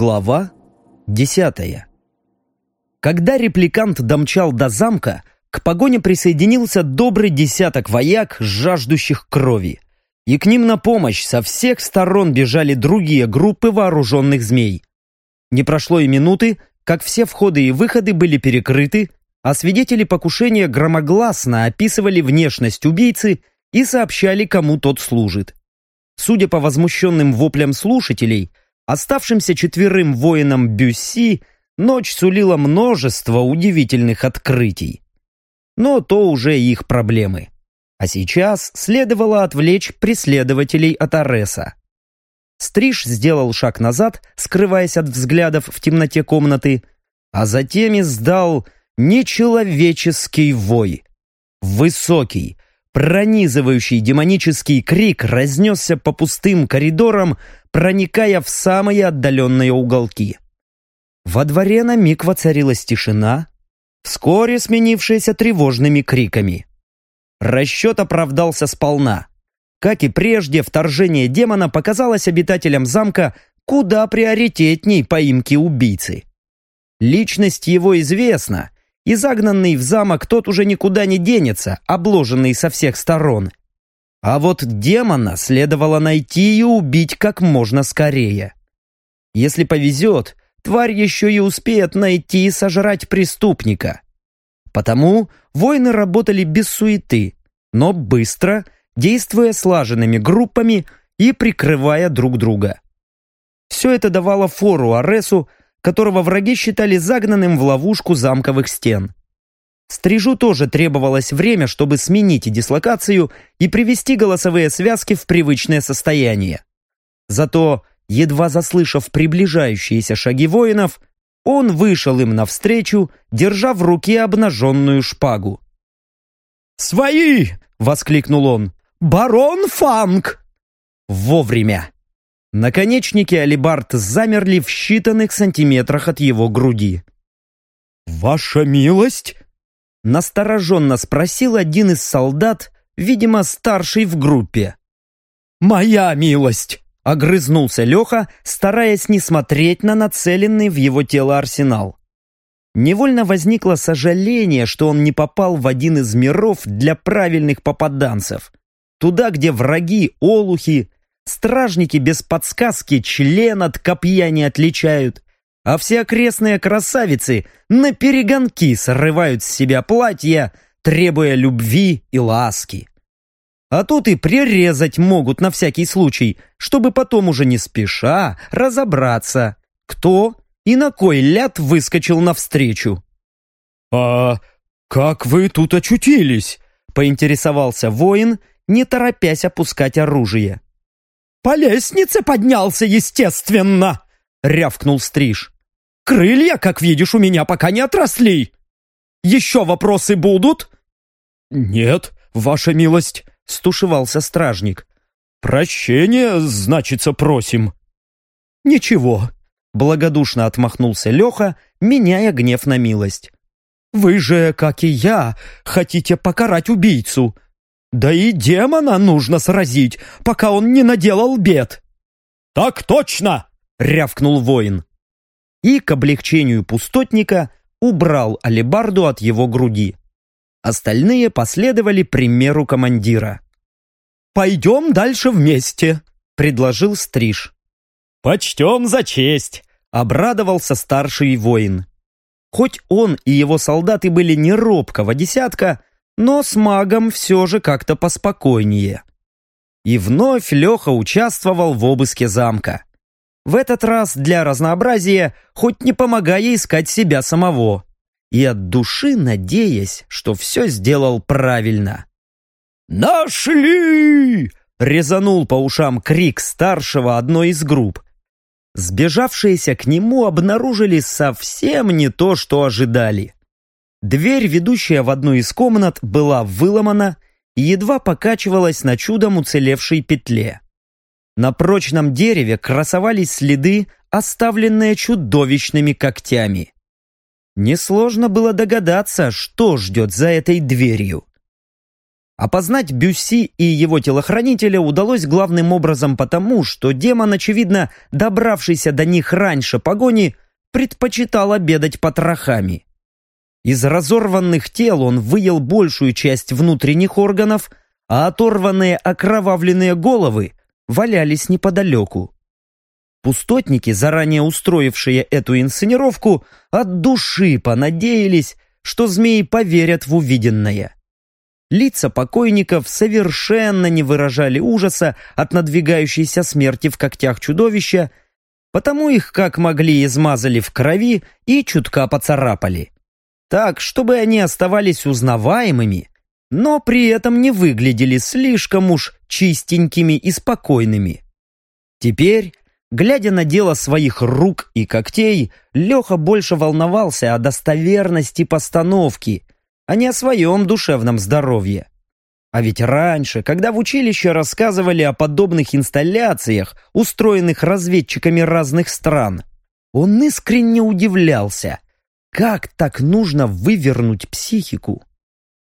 Глава десятая Когда репликант домчал до замка, к погоне присоединился добрый десяток вояк, жаждущих крови. И к ним на помощь со всех сторон бежали другие группы вооруженных змей. Не прошло и минуты, как все входы и выходы были перекрыты, а свидетели покушения громогласно описывали внешность убийцы и сообщали, кому тот служит. Судя по возмущенным воплям слушателей, Оставшимся четверым воинам Бюсси ночь сулила множество удивительных открытий. Но то уже их проблемы. А сейчас следовало отвлечь преследователей от Ареса. Стриж сделал шаг назад, скрываясь от взглядов в темноте комнаты, а затем издал нечеловеческий вой. Высокий, пронизывающий демонический крик разнесся по пустым коридорам, проникая в самые отдаленные уголки. Во дворе на миг воцарилась тишина, вскоре сменившаяся тревожными криками. Расчет оправдался сполна. Как и прежде, вторжение демона показалось обитателям замка куда приоритетней поимки убийцы. Личность его известна, и загнанный в замок тот уже никуда не денется, обложенный со всех сторон. А вот демона следовало найти и убить как можно скорее. Если повезет, тварь еще и успеет найти и сожрать преступника. Потому воины работали без суеты, но быстро, действуя слаженными группами и прикрывая друг друга. Все это давало фору Аресу, которого враги считали загнанным в ловушку замковых стен. Стрижу тоже требовалось время, чтобы сменить дислокацию и привести голосовые связки в привычное состояние. Зато, едва заслышав приближающиеся шаги воинов, он вышел им навстречу, держа в руке обнаженную шпагу. «Свои!» — воскликнул он. «Барон Фанк!» Вовремя. Наконечники алибард замерли в считанных сантиметрах от его груди. «Ваша милость!» Настороженно спросил один из солдат, видимо, старший в группе. «Моя милость!» — огрызнулся Леха, стараясь не смотреть на нацеленный в его тело арсенал. Невольно возникло сожаление, что он не попал в один из миров для правильных попаданцев. Туда, где враги, олухи, стражники без подсказки член от копья не отличают, а все окрестные красавицы на перегонки срывают с себя платья, требуя любви и ласки. А тут и прирезать могут на всякий случай, чтобы потом уже не спеша разобраться, кто и на кой ляд выскочил навстречу. «А как вы тут очутились?» — поинтересовался воин, не торопясь опускать оружие. «По лестнице поднялся, естественно!» — рявкнул Стриж. Крылья, как видишь, у меня пока не отросли. Еще вопросы будут?» «Нет, ваша милость», — стушевался стражник. «Прощения, значится, просим». «Ничего», — благодушно отмахнулся Леха, меняя гнев на милость. «Вы же, как и я, хотите покарать убийцу. Да и демона нужно сразить, пока он не наделал бед». «Так точно!» — рявкнул воин и, к облегчению пустотника, убрал алебарду от его груди. Остальные последовали примеру командира. «Пойдем дальше вместе», — предложил Стриж. «Почтем за честь», — обрадовался старший воин. Хоть он и его солдаты были не робкого десятка, но с магом все же как-то поспокойнее. И вновь Леха участвовал в обыске замка. В этот раз для разнообразия, хоть не помогая искать себя самого. И от души надеясь, что все сделал правильно. «Нашли!» — резанул по ушам крик старшего одной из групп. Сбежавшиеся к нему обнаружили совсем не то, что ожидали. Дверь, ведущая в одну из комнат, была выломана и едва покачивалась на чудом уцелевшей петле. На прочном дереве красовались следы, оставленные чудовищными когтями. Несложно было догадаться, что ждет за этой дверью. Опознать Бюсси и его телохранителя удалось главным образом потому, что демон, очевидно, добравшийся до них раньше погони, предпочитал обедать потрохами. Из разорванных тел он выел большую часть внутренних органов, а оторванные окровавленные головы валялись неподалеку. Пустотники, заранее устроившие эту инсценировку, от души понадеялись, что змеи поверят в увиденное. Лица покойников совершенно не выражали ужаса от надвигающейся смерти в когтях чудовища, потому их как могли измазали в крови и чутка поцарапали. Так, чтобы они оставались узнаваемыми, но при этом не выглядели слишком уж чистенькими и спокойными. Теперь, глядя на дело своих рук и когтей, Леха больше волновался о достоверности постановки – а не о своем душевном здоровье. А ведь раньше, когда в училище рассказывали о подобных инсталляциях, устроенных разведчиками разных стран, он искренне удивлялся, как так нужно вывернуть психику.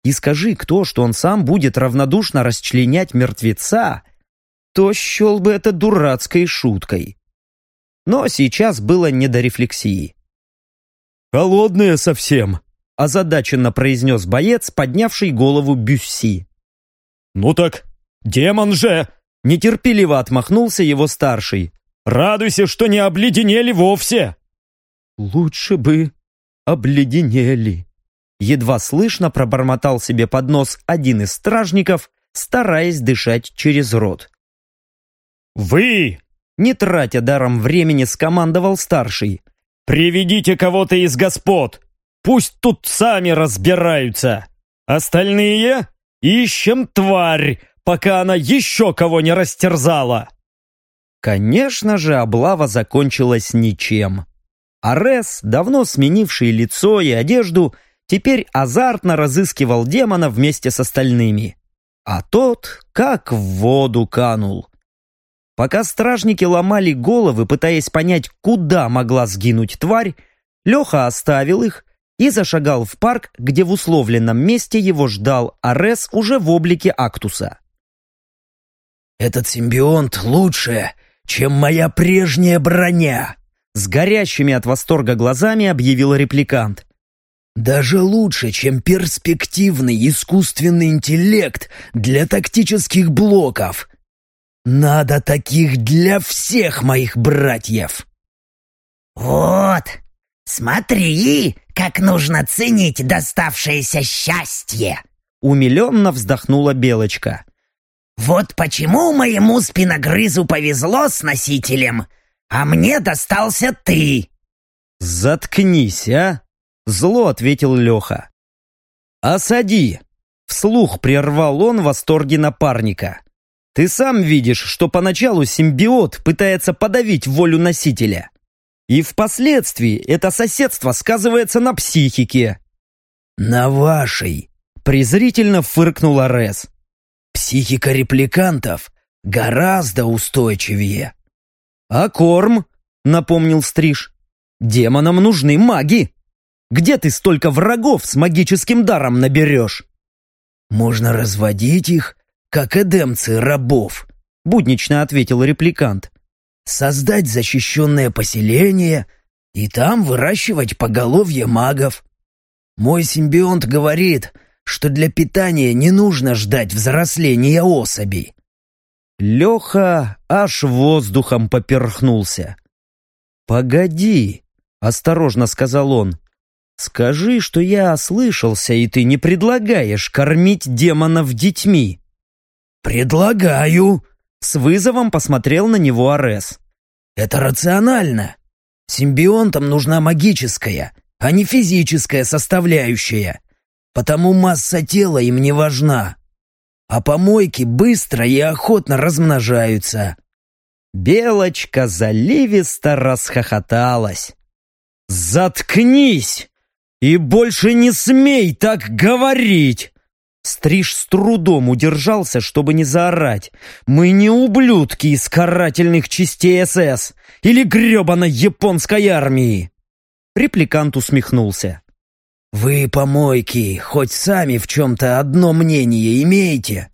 И скажи кто, что он сам будет равнодушно расчленять мертвеца, то счел бы это дурацкой шуткой. Но сейчас было не до рефлексии. «Холодные совсем», озадаченно произнес боец, поднявший голову Бюсси. «Ну так, демон же!» Нетерпеливо отмахнулся его старший. «Радуйся, что не обледенели вовсе!» «Лучше бы обледенели!» Едва слышно пробормотал себе под нос один из стражников, стараясь дышать через рот. «Вы!» Не тратя даром времени, скомандовал старший. «Приведите кого-то из господ! Пусть тут сами разбираются. Остальные ищем тварь, пока она еще кого не растерзала. Конечно же, облава закончилась ничем. Арес, давно сменивший лицо и одежду, теперь азартно разыскивал демона вместе с остальными. А тот как в воду канул. Пока стражники ломали головы, пытаясь понять, куда могла сгинуть тварь, Леха оставил их и зашагал в парк, где в условленном месте его ждал Арес уже в облике Актуса. «Этот симбионт лучше, чем моя прежняя броня!» С горящими от восторга глазами объявил репликант. «Даже лучше, чем перспективный искусственный интеллект для тактических блоков. Надо таких для всех моих братьев!» «Вот, смотри, как нужно ценить доставшееся счастье!» Умиленно вздохнула Белочка. «Вот почему моему спиногрызу повезло с носителем, а мне достался ты!» «Заткнись, а!» Зло ответил Леха. «Осади!» Вслух прервал он восторги напарника. «Ты сам видишь, что поначалу симбиот пытается подавить волю носителя. И впоследствии это соседство сказывается на психике. «На вашей!» — презрительно фыркнул Арес. «Психика репликантов гораздо устойчивее». «А корм?» — напомнил Стриж. «Демонам нужны маги. Где ты столько врагов с магическим даром наберешь?» «Можно разводить их, как эдемцы рабов», — буднично ответил репликант создать защищенное поселение и там выращивать поголовье магов. Мой симбионт говорит, что для питания не нужно ждать взросления особей. Леха аж воздухом поперхнулся. «Погоди», — осторожно сказал он, — «скажи, что я ослышался, и ты не предлагаешь кормить демонов детьми». «Предлагаю», с вызовом посмотрел на него Арес. «Это рационально. Симбионтам нужна магическая, а не физическая составляющая. Потому масса тела им не важна. А помойки быстро и охотно размножаются». Белочка заливисто расхохоталась. «Заткнись! И больше не смей так говорить!» Стриж с трудом удержался, чтобы не заорать. «Мы не ублюдки из карательных частей СС или гребаной японской армии!» Репликант усмехнулся. Вы, помойки, хоть сами в чем-то одно мнение имеете?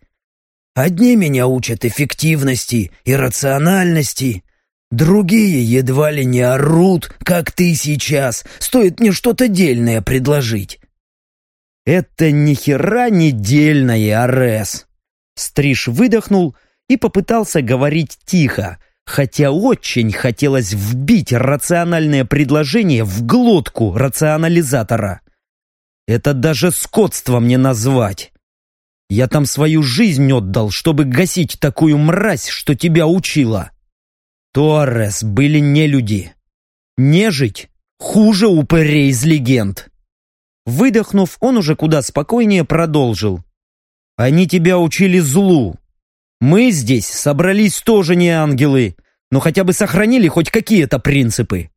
Одни меня учат эффективности и рациональности, другие едва ли не орут, как ты сейчас, стоит мне что-то дельное предложить. Это ни хера не дельное, Арес. Стриж выдохнул и попытался говорить тихо, хотя очень хотелось вбить рациональное предложение в глотку рационализатора. Это даже скотством не назвать. Я там свою жизнь отдал, чтобы гасить такую мразь, что тебя учила. Торрес были не люди. Нежить хуже упырей из легенд. Выдохнув, он уже куда спокойнее продолжил. Они тебя учили злу. Мы здесь собрались тоже не ангелы, но хотя бы сохранили хоть какие-то принципы.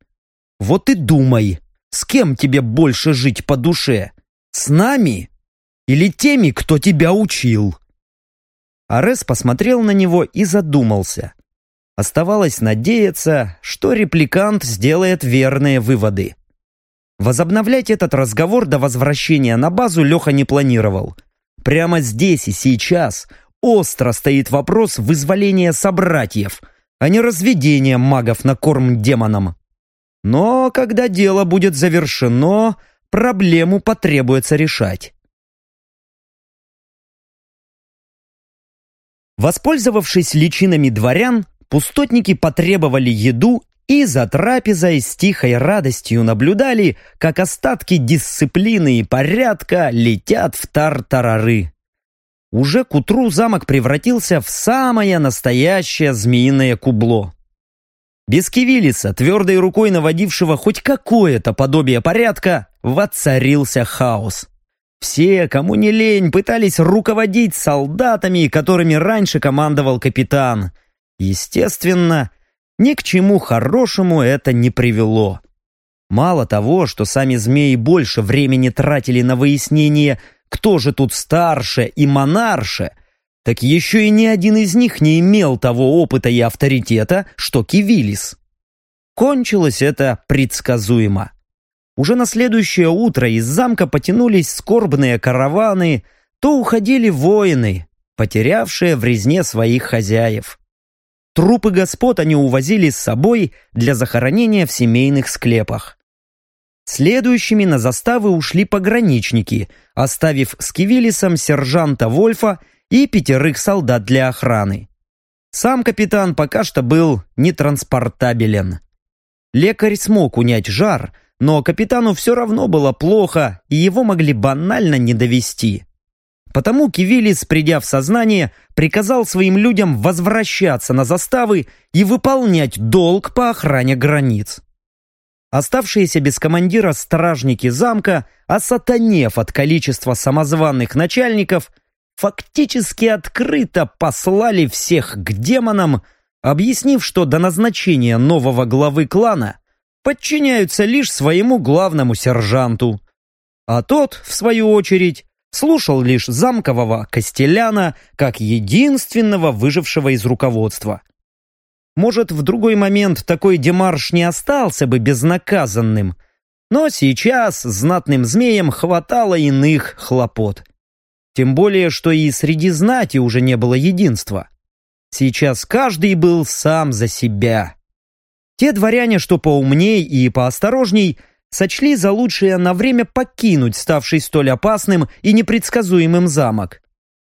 Вот и думай, с кем тебе больше жить по душе? С нами или теми, кто тебя учил?» Арес посмотрел на него и задумался. Оставалось надеяться, что репликант сделает верные выводы. Возобновлять этот разговор до возвращения на базу Леха не планировал. Прямо здесь и сейчас остро стоит вопрос вызволения собратьев, а не разведения магов на корм демонам. Но когда дело будет завершено, проблему потребуется решать. Воспользовавшись личинами дворян, пустотники потребовали еду и за трапезой с тихой радостью наблюдали, как остатки дисциплины и порядка летят в тартарары. Уже к утру замок превратился в самое настоящее змеиное кубло. Без Кивилиса, твердой рукой наводившего хоть какое-то подобие порядка, воцарился хаос. Все, кому не лень, пытались руководить солдатами, которыми раньше командовал капитан. Естественно, ни к чему хорошему это не привело. Мало того, что сами змеи больше времени тратили на выяснение, кто же тут старше и монарше, так еще и ни один из них не имел того опыта и авторитета, что Кивилис. Кончилось это предсказуемо. Уже на следующее утро из замка потянулись скорбные караваны, то уходили воины, потерявшие в резне своих хозяев. Трупы господ они увозили с собой для захоронения в семейных склепах. Следующими на заставы ушли пограничники, оставив с Кивилисом сержанта Вольфа и пятерых солдат для охраны. Сам капитан пока что был нетранспортабелен. Лекарь смог унять жар, но капитану все равно было плохо, и его могли банально не довести. Потому Кивилис, придя в сознание, приказал своим людям возвращаться на заставы и выполнять долг по охране границ. Оставшиеся без командира стражники замка, осатанев от количества самозваных начальников, фактически открыто послали всех к демонам, объяснив, что до назначения нового главы клана подчиняются лишь своему главному сержанту. А тот, в свою очередь, слушал лишь замкового Костеляна как единственного выжившего из руководства. Может, в другой момент такой демарш не остался бы безнаказанным, но сейчас знатным змеям хватало иных хлопот. Тем более, что и среди знати уже не было единства. Сейчас каждый был сам за себя. Те дворяне, что поумней и поосторожней, сочли за лучшее на время покинуть ставший столь опасным и непредсказуемым замок.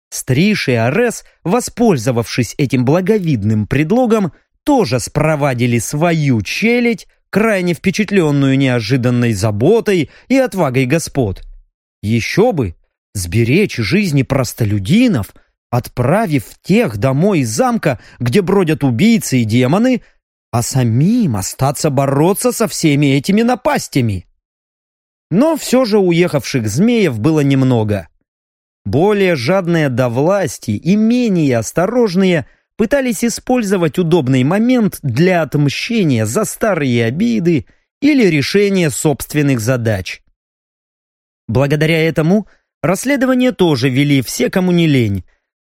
Стриж и Арес, воспользовавшись этим благовидным предлогом, тоже спровадили свою челядь, крайне впечатленную неожиданной заботой и отвагой господ. Еще бы, сберечь жизни простолюдинов, отправив тех домой из замка, где бродят убийцы и демоны – а самим остаться бороться со всеми этими напастями. Но все же уехавших змеев было немного. Более жадные до власти и менее осторожные пытались использовать удобный момент для отмщения за старые обиды или решения собственных задач. Благодаря этому расследование тоже вели все, кому не лень,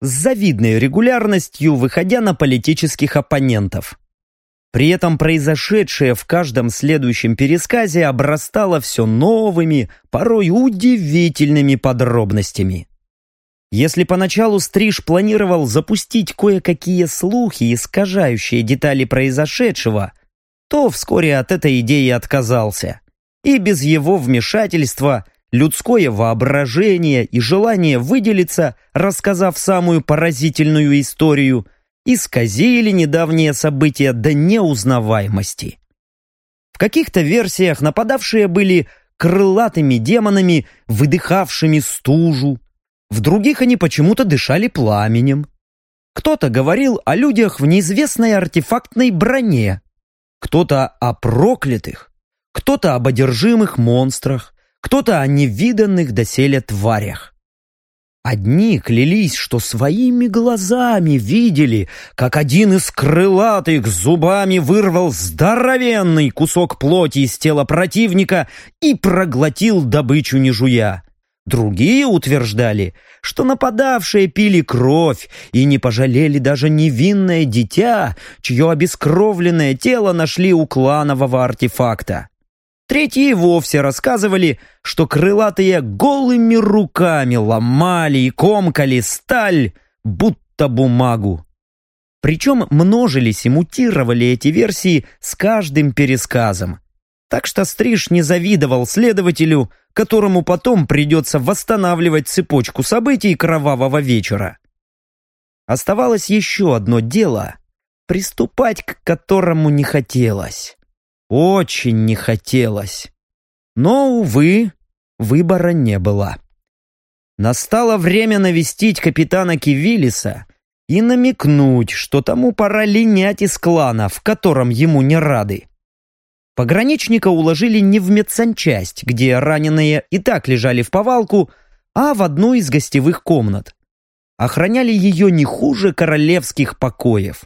с завидной регулярностью выходя на политических оппонентов. При этом произошедшее в каждом следующем пересказе обрастало все новыми, порой удивительными подробностями. Если поначалу Стриж планировал запустить кое-какие слухи, искажающие детали произошедшего, то вскоре от этой идеи отказался. И без его вмешательства людское воображение и желание выделиться, рассказав самую поразительную историю, исказили недавние события до неузнаваемости. В каких-то версиях нападавшие были крылатыми демонами, выдыхавшими стужу, в других они почему-то дышали пламенем. Кто-то говорил о людях в неизвестной артефактной броне, кто-то о проклятых, кто-то об одержимых монстрах, кто-то о невиданных доселе тварях. Одни клялись, что своими глазами видели, как один из крылатых зубами вырвал здоровенный кусок плоти из тела противника и проглотил добычу не жуя. Другие утверждали, что нападавшие пили кровь и не пожалели даже невинное дитя, чье обескровленное тело нашли у кланового артефакта. Третьи вовсе рассказывали, что крылатые голыми руками ломали и комкали сталь, будто бумагу. Причем множились и мутировали эти версии с каждым пересказом. Так что Стриж не завидовал следователю, которому потом придется восстанавливать цепочку событий кровавого вечера. Оставалось еще одно дело, приступать к которому не хотелось. Очень не хотелось. Но, увы, выбора не было. Настало время навестить капитана Кивилиса и намекнуть, что тому пора линять из клана, в котором ему не рады. Пограничника уложили не в медсанчасть, где раненые и так лежали в повалку, а в одну из гостевых комнат. Охраняли ее не хуже королевских покоев.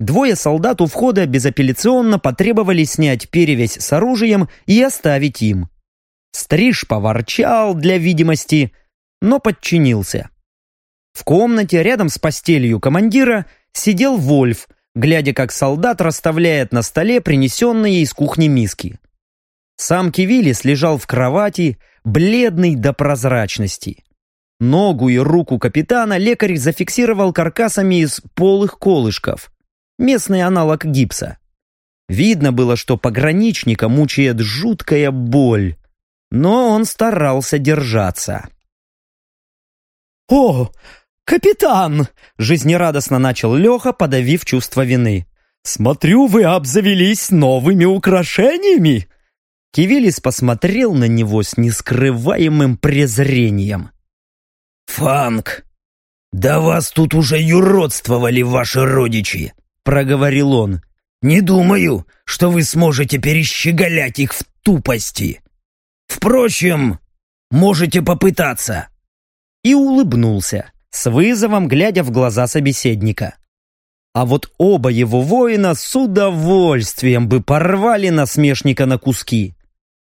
Двое солдат у входа безапелляционно потребовали снять перевязь с оружием и оставить им. Стриж поворчал для видимости, но подчинился. В комнате рядом с постелью командира сидел Вольф – глядя, как солдат расставляет на столе принесенные из кухни миски. Сам Кивилис лежал в кровати, бледный до прозрачности. Ногу и руку капитана лекарь зафиксировал каркасами из полых колышков, местный аналог гипса. Видно было, что пограничника мучает жуткая боль, но он старался держаться. «О, «Капитан!» — жизнерадостно начал Леха, подавив чувство вины. «Смотрю, вы обзавелись новыми украшениями!» Кивилис посмотрел на него с нескрываемым презрением. «Фанк, да вас тут уже юродствовали ваши родичи!» — проговорил он. «Не думаю, что вы сможете перещеголять их в тупости. Впрочем, можете попытаться». И улыбнулся с вызовом глядя в глаза собеседника. А вот оба его воина с удовольствием бы порвали насмешника на куски.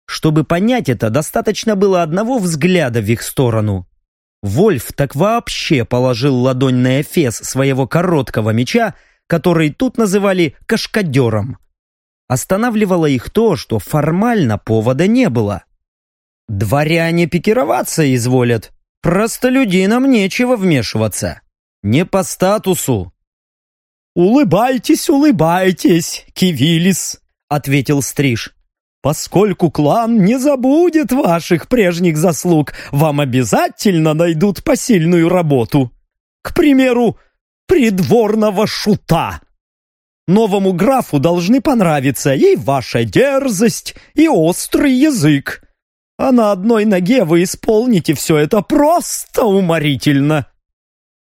Чтобы понять это, достаточно было одного взгляда в их сторону. Вольф так вообще положил ладонь на эфес своего короткого меча, который тут называли «кашкадером». Останавливало их то, что формально повода не было. Дворяне пикироваться изволят, Простолюдинам нечего вмешиваться. Не по статусу. «Улыбайтесь, улыбайтесь, Кивилис», — ответил Стриж. «Поскольку клан не забудет ваших прежних заслуг, вам обязательно найдут посильную работу. К примеру, придворного шута. Новому графу должны понравиться и ваша дерзость, и острый язык а на одной ноге вы исполните все это просто уморительно!»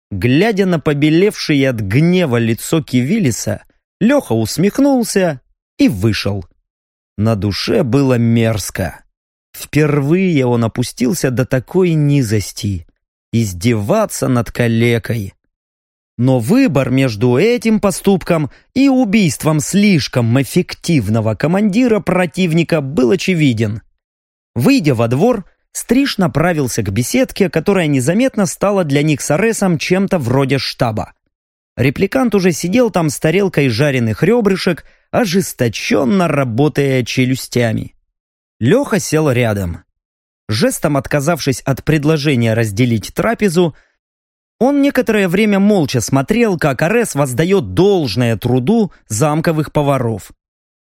Глядя на побелевшее от гнева лицо Кивилиса, Леха усмехнулся и вышел. На душе было мерзко. Впервые он опустился до такой низости. Издеваться над калекой. Но выбор между этим поступком и убийством слишком эффективного командира противника был очевиден. Выйдя во двор, Стриж направился к беседке, которая незаметно стала для них с Аресом чем-то вроде штаба. Репликант уже сидел там с тарелкой жареных ребрышек, ожесточенно работая челюстями. Леха сел рядом. Жестом отказавшись от предложения разделить трапезу, он некоторое время молча смотрел, как Арес воздает должное труду замковых поваров.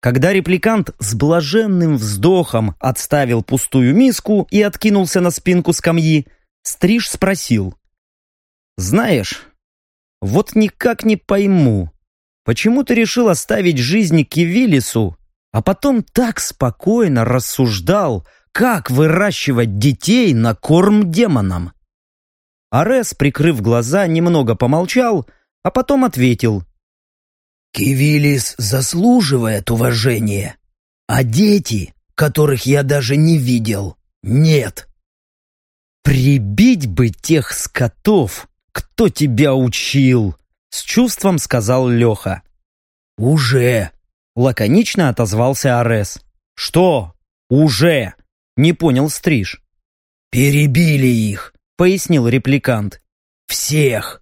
Когда репликант с блаженным вздохом отставил пустую миску и откинулся на спинку скамьи, Стриж спросил. «Знаешь, вот никак не пойму, почему ты решил оставить жизнь Кивилису, а потом так спокойно рассуждал, как выращивать детей на корм демонам?» Арес, прикрыв глаза, немного помолчал, а потом ответил. Кивилис заслуживает уважения, а дети, которых я даже не видел, нет. «Прибить бы тех скотов, кто тебя учил!» С чувством сказал Леха. «Уже!» Лаконично отозвался Арес. «Что? Уже?» Не понял Стриж. «Перебили их», — пояснил репликант. «Всех!»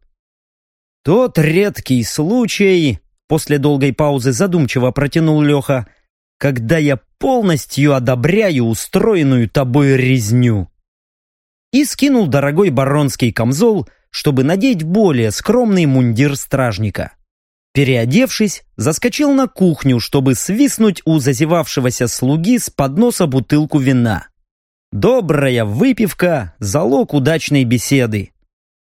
Тот редкий случай, После долгой паузы задумчиво протянул Леха. «Когда я полностью одобряю устроенную тобой резню». И скинул дорогой баронский камзол, чтобы надеть более скромный мундир стражника. Переодевшись, заскочил на кухню, чтобы свистнуть у зазевавшегося слуги с подноса бутылку вина. Добрая выпивка – залог удачной беседы.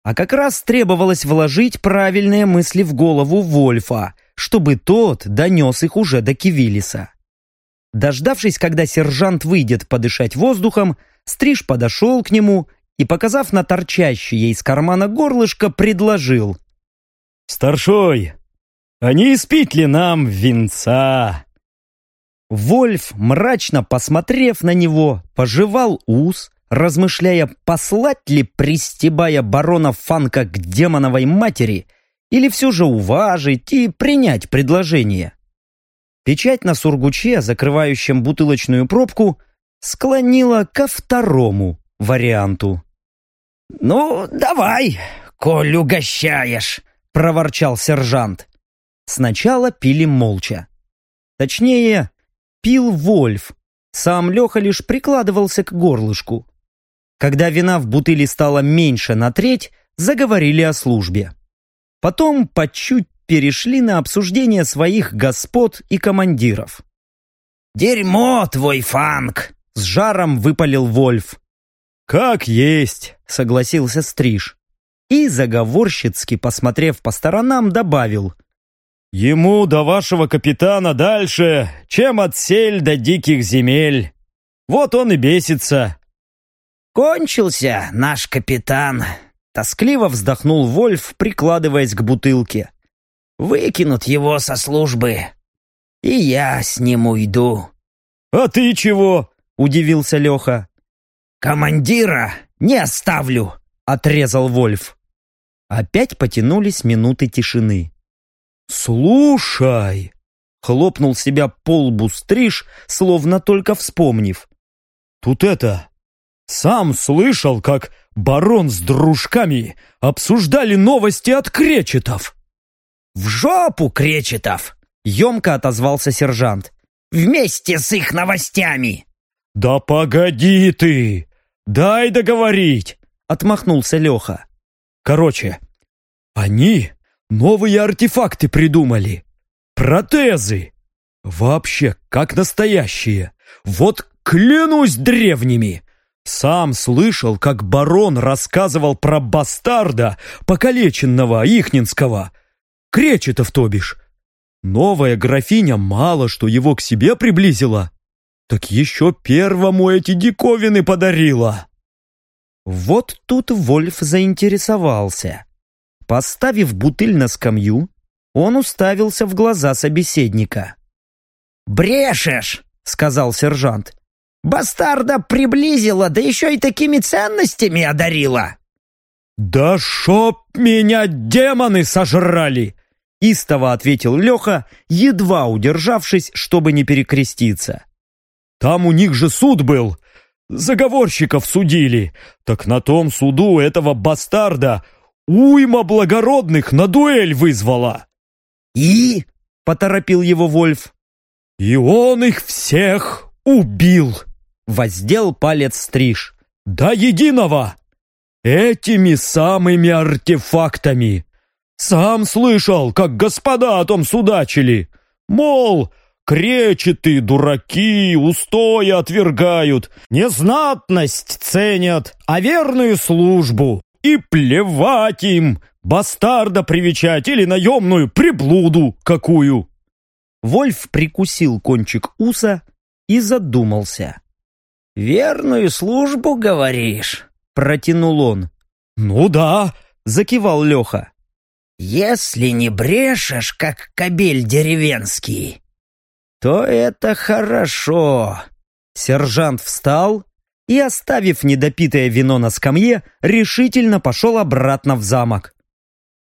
А как раз требовалось вложить правильные мысли в голову Вольфа, чтобы тот донес их уже до Кивилиса. Дождавшись, когда сержант выйдет подышать воздухом, Стриж подошел к нему и, показав на торчащее из кармана горлышко, предложил. «Старшой, а не испить ли нам венца?» Вольф, мрачно посмотрев на него, пожевал ус, размышляя, послать ли, пристебая барона Фанка к демоновой матери – или все же уважить и принять предложение? Печать на сургуче, закрывающем бутылочную пробку, склонила ко второму варианту. «Ну, давай, коль угощаешь», — проворчал сержант. Сначала пили молча. Точнее, пил Вольф. Сам Леха лишь прикладывался к горлышку. Когда вина в бутыле стало меньше на треть, заговорили о службе. Потом по чуть перешли на обсуждение своих господ и командиров. «Дерьмо твой фанк!» — с жаром выпалил Вольф. «Как есть!» — согласился Стриж. И, заговорщицки посмотрев по сторонам, добавил. «Ему до вашего капитана дальше, чем от сель до диких земель. Вот он и бесится». «Кончился наш капитан», Тоскливо вздохнул Вольф, прикладываясь к бутылке. «Выкинут его со службы, и я с ним уйду». «А ты чего?» — удивился Леха. «Командира не оставлю», — отрезал Вольф. Опять потянулись минуты тишины. «Слушай!» — хлопнул себя по лбу стриж, словно только вспомнив. «Тут это... Сам слышал, как барон с дружками обсуждали новости от кречетов. «В жопу кречетов!» — емко отозвался сержант. «Вместе с их новостями!» «Да погоди ты! Дай договорить!» — отмахнулся Леха. «Короче, они новые артефакты придумали. Протезы. Вообще, как настоящие. Вот клянусь древними. Сам слышал, как барон рассказывал про бастарда, покалеченного Ихнинского. Кречетов, то бишь. Новая графиня мало что его к себе приблизила, так еще первому эти диковины подарила. Вот тут Вольф заинтересовался. Поставив бутыль на скамью, он уставился в глаза собеседника. «Брешешь!» — сказал сержант. Бастарда приблизила, да еще и такими ценностями одарила!» «Да шоп меня демоны сожрали!» Истово ответил Леха, едва удержавшись, чтобы не перекреститься. «Там у них же суд был. Заговорщиков судили. Так на том суду этого бастарда уйма благородных на дуэль вызвала». «И?» — поторопил его Вольф. «И он их всех убил!» — воздел палец Стриж. «До единого! Этими самыми артефактами! Сам слышал, как господа о том судачили! Мол, кречеты, дураки, устои отвергают, незнатность ценят, а верную службу и плевать им, бастарда привечать или наемную приблуду какую!» Вольф прикусил кончик уса и задумался. «Верную службу, говоришь?» — протянул он. «Ну да», — закивал Леха. «Если не брешешь, как кобель деревенский, то это хорошо». Сержант встал и, оставив недопитое вино на скамье, решительно пошел обратно в замок.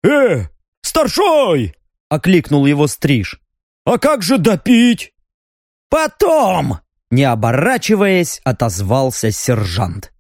«Э, старшой!» — окликнул его Стриж. «А как же допить?» «Потом!» Не оборачиваясь, отозвался сержант.